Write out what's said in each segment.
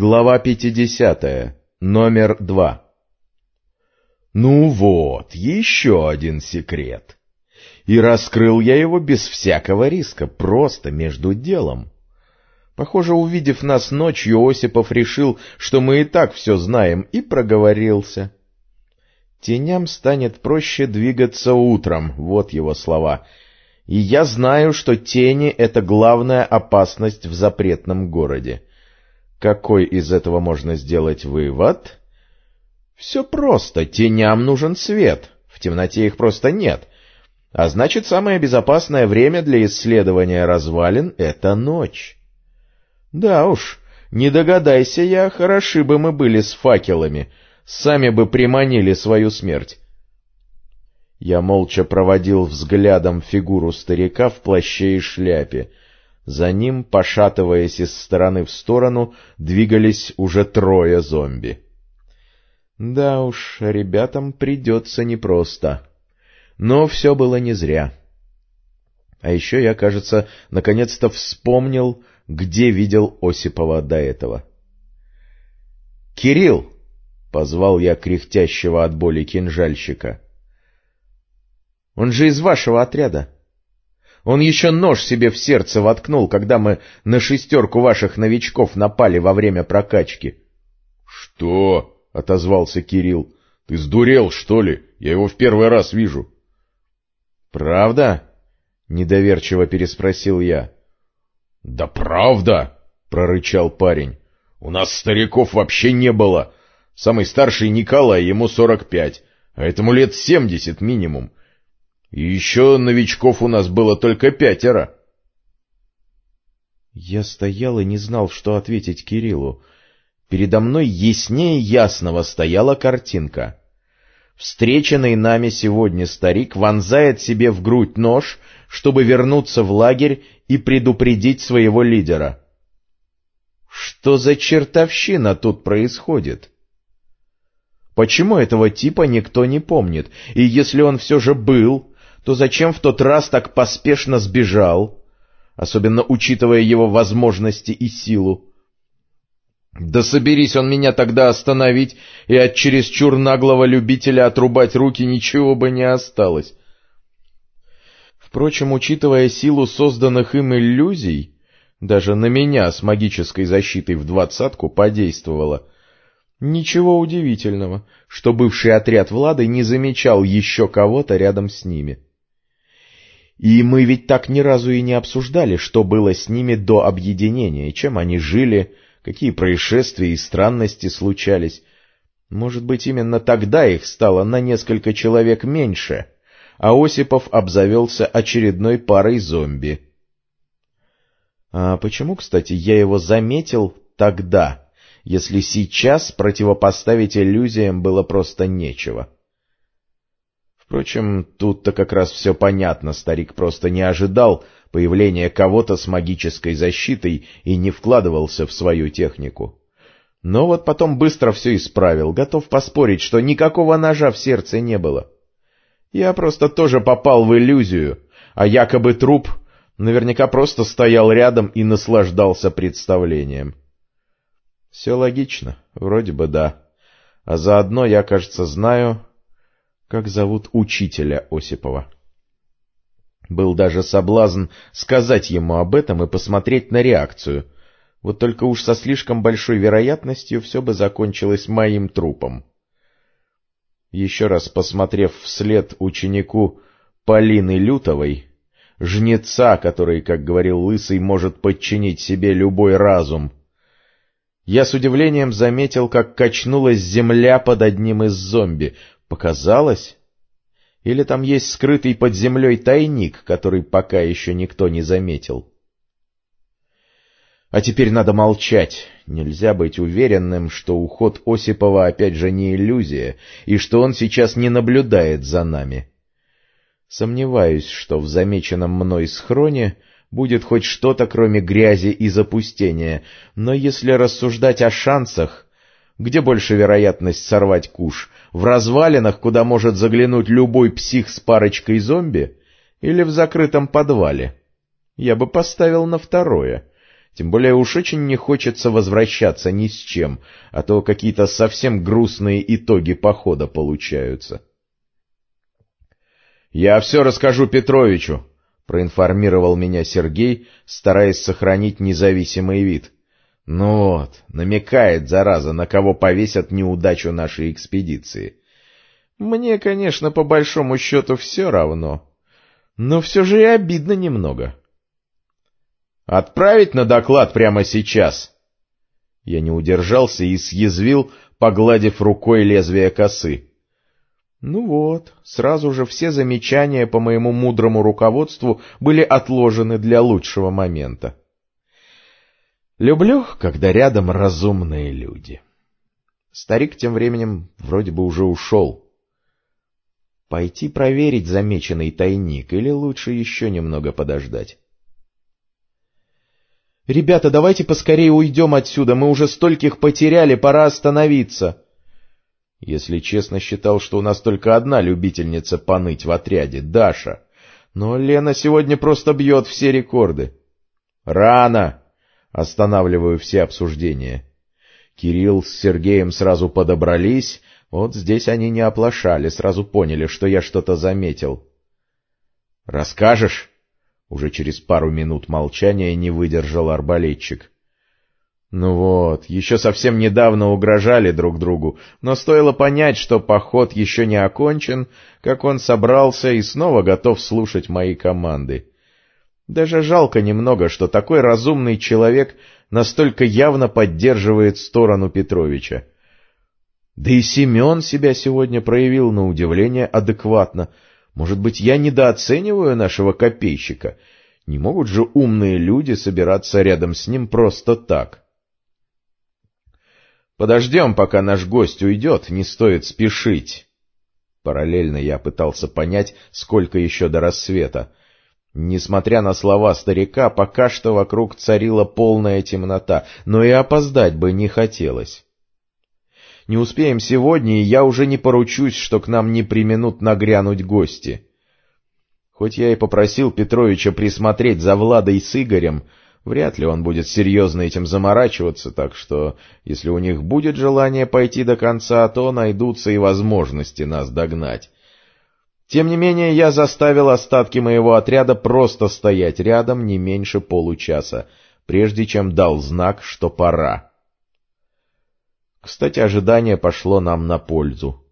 Глава 50. Номер 2. Ну вот, еще один секрет. И раскрыл я его без всякого риска, просто между делом. Похоже, увидев нас ночью, Осипов решил, что мы и так все знаем, и проговорился. Теням станет проще двигаться утром, вот его слова. И я знаю, что тени — это главная опасность в запретном городе. Какой из этого можно сделать вывод? Все просто. Теням нужен свет. В темноте их просто нет. А значит, самое безопасное время для исследования развалин — это ночь. Да уж, не догадайся я, хороши бы мы были с факелами, сами бы приманили свою смерть. Я молча проводил взглядом фигуру старика в плаще и шляпе — за ним, пошатываясь из стороны в сторону, двигались уже трое зомби. Да уж, ребятам придется непросто. Но все было не зря. А еще я, кажется, наконец-то вспомнил, где видел Осипова до этого. «Кирилл!» — позвал я кряхтящего от боли кинжальщика. «Он же из вашего отряда!» Он еще нож себе в сердце воткнул, когда мы на шестерку ваших новичков напали во время прокачки. — Что? — отозвался Кирилл. — Ты сдурел, что ли? Я его в первый раз вижу. — Правда? — недоверчиво переспросил я. — Да правда! — прорычал парень. — У нас стариков вообще не было. Самый старший Николай, ему сорок пять, а этому лет семьдесят минимум. Еще новичков у нас было только пятеро. Я стоял и не знал, что ответить Кириллу. Передо мной яснее ясного стояла картинка. Встреченный нами сегодня старик вонзает себе в грудь нож, чтобы вернуться в лагерь и предупредить своего лидера. Что за чертовщина тут происходит? Почему этого типа никто не помнит? И если он все же был, то зачем в тот раз так поспешно сбежал, особенно учитывая его возможности и силу? Да соберись он меня тогда остановить, и от чересчур наглого любителя отрубать руки ничего бы не осталось. Впрочем, учитывая силу созданных им иллюзий, даже на меня с магической защитой в двадцатку подействовало. Ничего удивительного, что бывший отряд Влады не замечал еще кого-то рядом с ними. — и мы ведь так ни разу и не обсуждали, что было с ними до объединения, чем они жили, какие происшествия и странности случались. Может быть, именно тогда их стало на несколько человек меньше, а Осипов обзавелся очередной парой зомби. А почему, кстати, я его заметил тогда, если сейчас противопоставить иллюзиям было просто нечего? — Впрочем, тут-то как раз все понятно, старик просто не ожидал появления кого-то с магической защитой и не вкладывался в свою технику. Но вот потом быстро все исправил, готов поспорить, что никакого ножа в сердце не было. Я просто тоже попал в иллюзию, а якобы труп наверняка просто стоял рядом и наслаждался представлением. Все логично, вроде бы да. А заодно я, кажется, знаю, как зовут учителя Осипова. Был даже соблазн сказать ему об этом и посмотреть на реакцию. Вот только уж со слишком большой вероятностью все бы закончилось моим трупом. Еще раз посмотрев вслед ученику Полины Лютовой, жнеца, который, как говорил Лысый, может подчинить себе любой разум, я с удивлением заметил, как качнулась земля под одним из зомби, Показалось? Или там есть скрытый под землей тайник, который пока еще никто не заметил? А теперь надо молчать. Нельзя быть уверенным, что уход Осипова опять же не иллюзия, и что он сейчас не наблюдает за нами. Сомневаюсь, что в замеченном мной схроне будет хоть что-то, кроме грязи и запустения, но если рассуждать о шансах, где больше вероятность сорвать куш? В развалинах, куда может заглянуть любой псих с парочкой зомби? Или в закрытом подвале? Я бы поставил на второе. Тем более уж очень не хочется возвращаться ни с чем, а то какие-то совсем грустные итоги похода получаются. — Я все расскажу Петровичу, — проинформировал меня Сергей, стараясь сохранить независимый вид. — Ну вот, намекает, зараза, на кого повесят неудачу нашей экспедиции. Мне, конечно, по большому счету все равно, но все же и обидно немного. — Отправить на доклад прямо сейчас? Я не удержался и съязвил, погладив рукой лезвие косы. — ну вот, сразу же все замечания по моему мудрому руководству были отложены для лучшего момента. Люблю, когда рядом разумные люди. Старик тем временем вроде бы уже ушел. Пойти проверить замеченный тайник или лучше еще немного подождать? «Ребята, давайте поскорее уйдем отсюда, мы уже стольких потеряли, пора остановиться!» Если честно, считал, что у нас только одна любительница поныть в отряде — Даша. Но Лена сегодня просто бьет все рекорды. «Рано!» — останавливаю все обсуждения. Кирилл с Сергеем сразу подобрались, вот здесь они не оплошали, сразу поняли, что я что-то заметил. «Расскажешь?» Уже через пару минут молчания не выдержал арбалетчик. Ну вот, еще совсем недавно угрожали друг другу, но стоило понять, что поход еще не окончен, как он собрался и снова готов слушать мои команды. Даже жалко немного, что такой разумный человек настолько явно поддерживает сторону Петровича. Да и Семен себя сегодня проявил на удивление адекватно. Может быть, я недооцениваю нашего копейщика? Не могут же умные люди собираться рядом с ним просто так? — Подождем, пока наш гость уйдет, не стоит спешить. Параллельно я пытался понять, сколько еще до рассвета. Несмотря на слова старика, пока что вокруг царила полная темнота, но и опоздать бы не хотелось. Не успеем сегодня, и я уже не поручусь, что к нам не применут нагрянуть гости. Хоть я и попросил Петровича присмотреть за Владой с Игорем, Вряд ли он будет серьезно этим заморачиваться, так что, если у них будет желание пойти до конца, то найдутся и возможности нас догнать. Тем не менее, я заставил остатки моего отряда просто стоять рядом не меньше получаса, прежде чем дал знак, что пора. Кстати, ожидание пошло нам на пользу.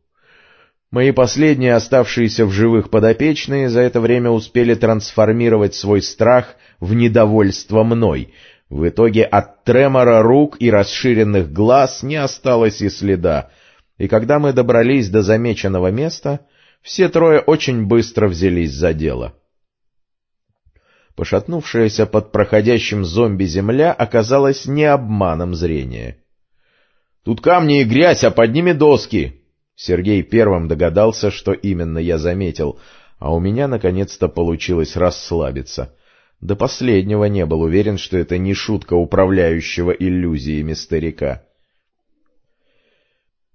Мои последние оставшиеся в живых подопечные за это время успели трансформировать свой страх в недовольство мной. В итоге от тремора рук и расширенных глаз не осталось и следа, и когда мы добрались до замеченного места, все трое очень быстро взялись за дело. Пошатнувшаяся под проходящим зомби земля оказалась не обманом зрения. — Тут камни и грязь, а под ними доски! Сергей первым догадался, что именно я заметил, а у меня наконец-то получилось расслабиться. До последнего не был уверен, что это не шутка управляющего иллюзиями старика.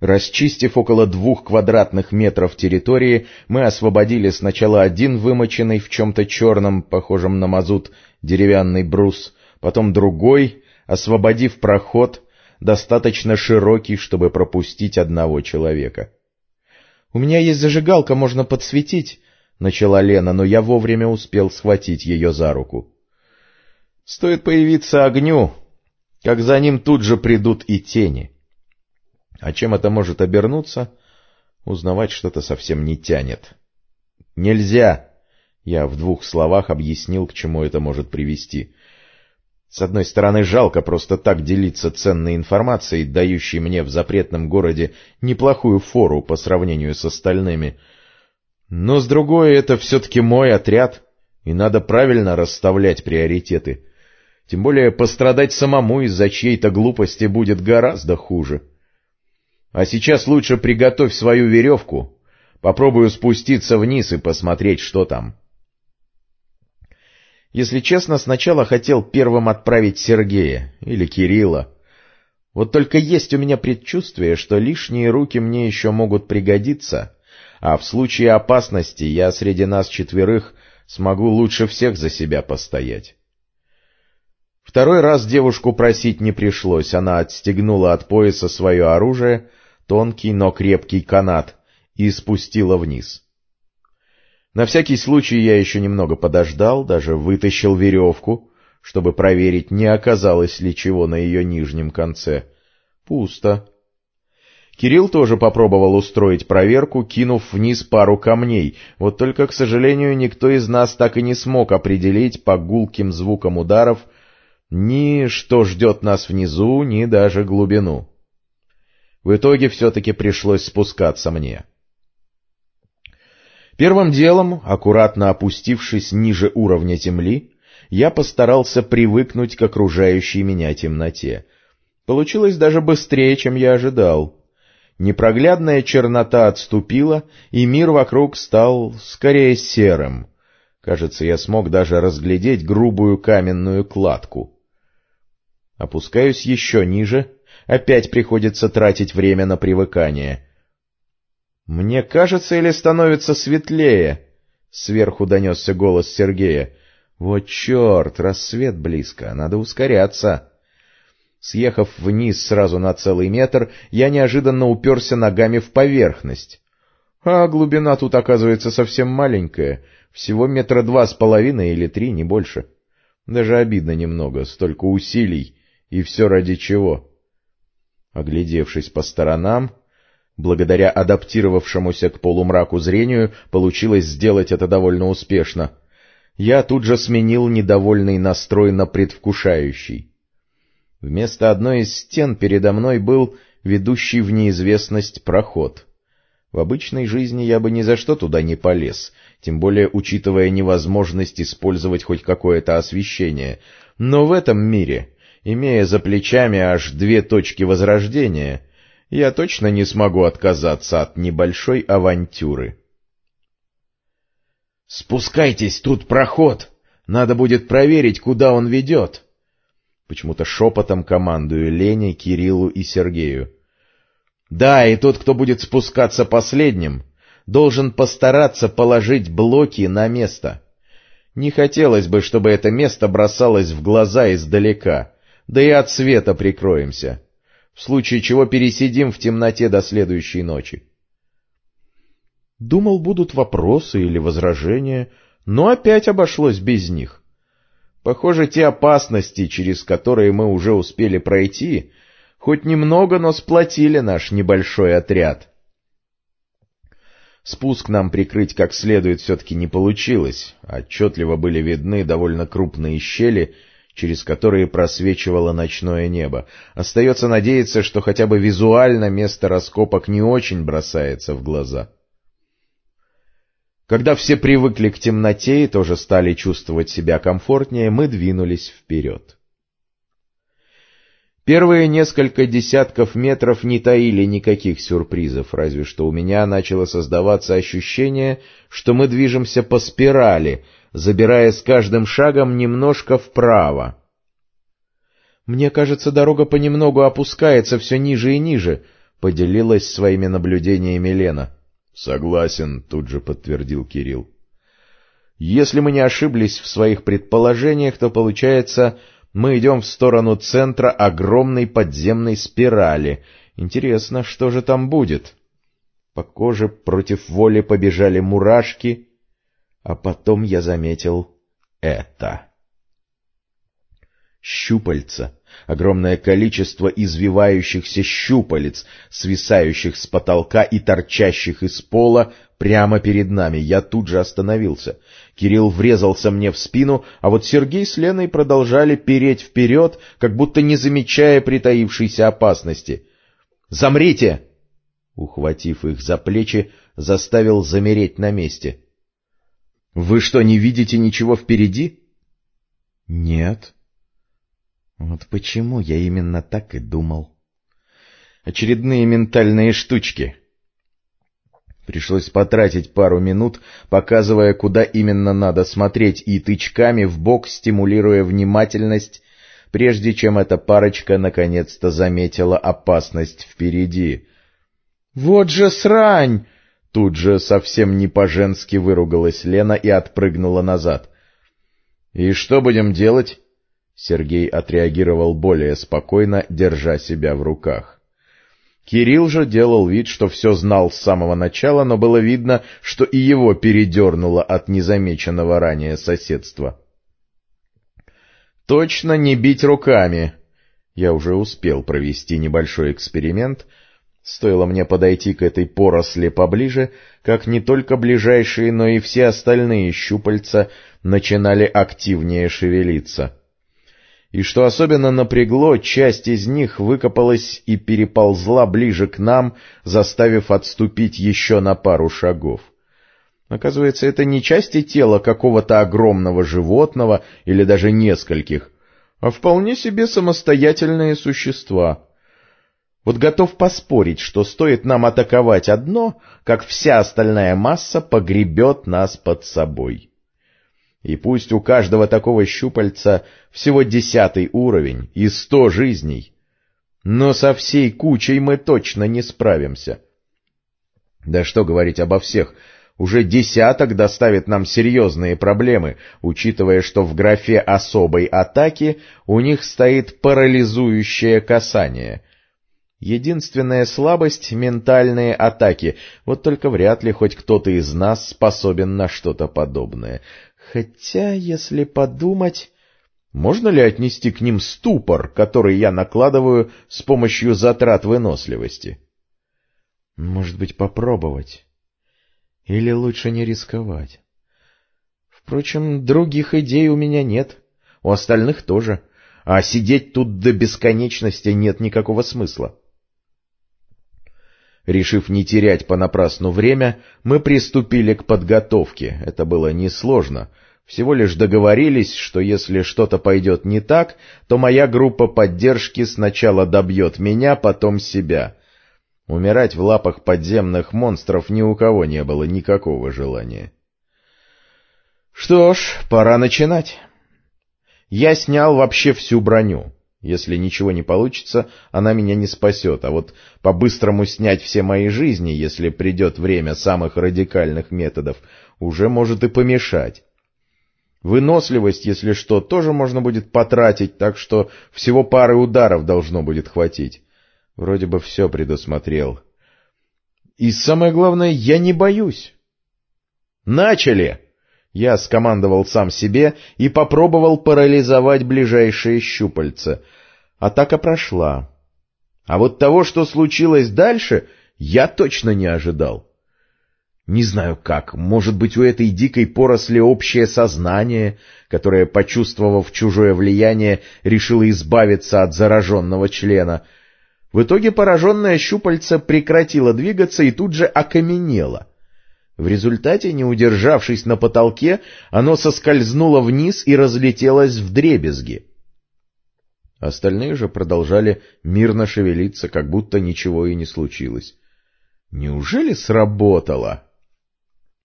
Расчистив около двух квадратных метров территории, мы освободили сначала один вымоченный в чем-то черном, похожем на мазут, деревянный брус, потом другой, освободив проход, достаточно широкий, чтобы пропустить одного человека. — У меня есть зажигалка, можно подсветить, начала Лена, но я вовремя успел схватить ее за руку. Стоит появиться огню, как за ним тут же придут и тени. А чем это может обернуться, узнавать что-то совсем не тянет. Нельзя! Я в двух словах объяснил, к чему это может привести. С одной стороны, жалко просто так делиться ценной информацией, дающей мне в запретном городе неплохую фору по сравнению с остальными — но с другой, это все-таки мой отряд, и надо правильно расставлять приоритеты. Тем более пострадать самому из-за чьей-то глупости будет гораздо хуже. А сейчас лучше приготовь свою веревку, попробую спуститься вниз и посмотреть, что там. Если честно, сначала хотел первым отправить Сергея или Кирилла. Вот только есть у меня предчувствие, что лишние руки мне еще могут пригодиться — а в случае опасности я среди нас четверых смогу лучше всех за себя постоять. Второй раз девушку просить не пришлось, она отстегнула от пояса свое оружие, тонкий, но крепкий канат, и спустила вниз. На всякий случай я еще немного подождал, даже вытащил веревку, чтобы проверить, не оказалось ли чего на ее нижнем конце. Пусто. Кирилл тоже попробовал устроить проверку, кинув вниз пару камней, вот только, к сожалению, никто из нас так и не смог определить по гулким звукам ударов ни что ждет нас внизу, ни даже глубину. В итоге все-таки пришлось спускаться мне. Первым делом, аккуратно опустившись ниже уровня земли, я постарался привыкнуть к окружающей меня темноте. Получилось даже быстрее, чем я ожидал. Непроглядная чернота отступила, и мир вокруг стал скорее серым. Кажется, я смог даже разглядеть грубую каменную кладку. Опускаюсь еще ниже, опять приходится тратить время на привыкание. «Мне кажется, или становится светлее?» Сверху донесся голос Сергея. «Вот черт, рассвет близко, надо ускоряться». Съехав вниз сразу на целый метр, я неожиданно уперся ногами в поверхность. А глубина тут, оказывается, совсем маленькая, всего метра два с половиной или три, не больше. Даже обидно немного, столько усилий, и все ради чего? Оглядевшись по сторонам, благодаря адаптировавшемуся к полумраку зрению, получилось сделать это довольно успешно. Я тут же сменил недовольный настрой на предвкушающий. Вместо одной из стен передо мной был ведущий в неизвестность проход. В обычной жизни я бы ни за что туда не полез, тем более учитывая невозможность использовать хоть какое-то освещение. Но в этом мире, имея за плечами аж две точки возрождения, я точно не смогу отказаться от небольшой авантюры. «Спускайтесь, тут проход! Надо будет проверить, куда он ведет!» Почему-то шепотом командую Лене, Кириллу и Сергею. Да, и тот, кто будет спускаться последним, должен постараться положить блоки на место. Не хотелось бы, чтобы это место бросалось в глаза издалека, да и от света прикроемся. В случае чего пересидим в темноте до следующей ночи. Думал, будут вопросы или возражения, но опять обошлось без них. Похоже, те опасности, через которые мы уже успели пройти, хоть немного, но сплотили наш небольшой отряд. Спуск нам прикрыть как следует все-таки не получилось. Отчетливо были видны довольно крупные щели, через которые просвечивало ночное небо. Остается надеяться, что хотя бы визуально место раскопок не очень бросается в глаза. — когда все привыкли к темноте и тоже стали чувствовать себя комфортнее, мы двинулись вперед. Первые несколько десятков метров не таили никаких сюрпризов, разве что у меня начало создаваться ощущение, что мы движемся по спирали, забирая с каждым шагом немножко вправо. «Мне кажется, дорога понемногу опускается все ниже и ниже», — поделилась своими наблюдениями Лена. — Согласен, — тут же подтвердил Кирилл. — Если мы не ошиблись в своих предположениях, то, получается, мы идем в сторону центра огромной подземной спирали. Интересно, что же там будет? По коже против воли побежали мурашки, а потом я заметил это. Щупальца огромное количество извивающихся щупалец, свисающих с потолка и торчащих из пола прямо перед нами. Я тут же остановился. Кирилл врезался мне в спину, а вот Сергей с Леной продолжали переть вперед, как будто не замечая притаившейся опасности. «Замрите!» Ухватив их за плечи, заставил замереть на месте. «Вы что, не видите ничего впереди?» «Нет», вот почему я именно так и думал. Очередные ментальные штучки. Пришлось потратить пару минут, показывая, куда именно надо смотреть, и тычками в бок стимулируя внимательность, прежде чем эта парочка наконец-то заметила опасность впереди. «Вот же срань!» Тут же совсем не по-женски выругалась Лена и отпрыгнула назад. «И что будем делать?» Сергей отреагировал более спокойно, держа себя в руках. Кирилл же делал вид, что все знал с самого начала, но было видно, что и его передернуло от незамеченного ранее соседства. «Точно не бить руками!» Я уже успел провести небольшой эксперимент. Стоило мне подойти к этой поросли поближе, как не только ближайшие, но и все остальные щупальца начинали активнее шевелиться и, что особенно напрягло, часть из них выкопалась и переползла ближе к нам, заставив отступить еще на пару шагов. Оказывается, это не части тела какого-то огромного животного или даже нескольких, а вполне себе самостоятельные существа. Вот готов поспорить, что стоит нам атаковать одно, как вся остальная масса погребет нас под собой. И пусть у каждого такого щупальца всего десятый уровень и сто жизней, но со всей кучей мы точно не справимся. Да что говорить обо всех, уже десяток доставит нам серьезные проблемы, учитывая, что в графе особой атаки у них стоит парализующее касание. Единственная слабость — ментальные атаки, вот только вряд ли хоть кто-то из нас способен на что-то подобное. Хотя, если подумать, можно ли отнести к ним ступор, который я накладываю с помощью затрат выносливости? Может быть, попробовать? Или лучше не рисковать? Впрочем, других идей у меня нет, у остальных тоже, а сидеть тут до бесконечности нет никакого смысла. Решив не терять понапрасну время, мы приступили к подготовке. Это было несложно. Всего лишь договорились, что если что-то пойдет не так, то моя группа поддержки сначала добьет меня, потом себя. Умирать в лапах подземных монстров ни у кого не было никакого желания. Что ж, пора начинать. Я снял вообще всю броню. Если ничего не получится, она меня не спасет, а вот по-быстрому снять все мои жизни, если придет время самых радикальных методов, уже может и помешать. Выносливость, если что, тоже можно будет потратить, так что всего пары ударов должно будет хватить. Вроде бы все предусмотрел. И самое главное, я не боюсь. «Начали!» Я скомандовал сам себе и попробовал парализовать ближайшие щупальца. Атака прошла. А вот того, что случилось дальше, я точно не ожидал. Не знаю как, может быть, у этой дикой поросли общее сознание, которое, почувствовав чужое влияние, решило избавиться от зараженного члена. В итоге пораженное щупальце прекратило двигаться и тут же окаменело. В результате, не удержавшись на потолке, оно соскользнуло вниз и разлетелось в дребезги. Остальные же продолжали мирно шевелиться, как будто ничего и не случилось. Неужели сработало?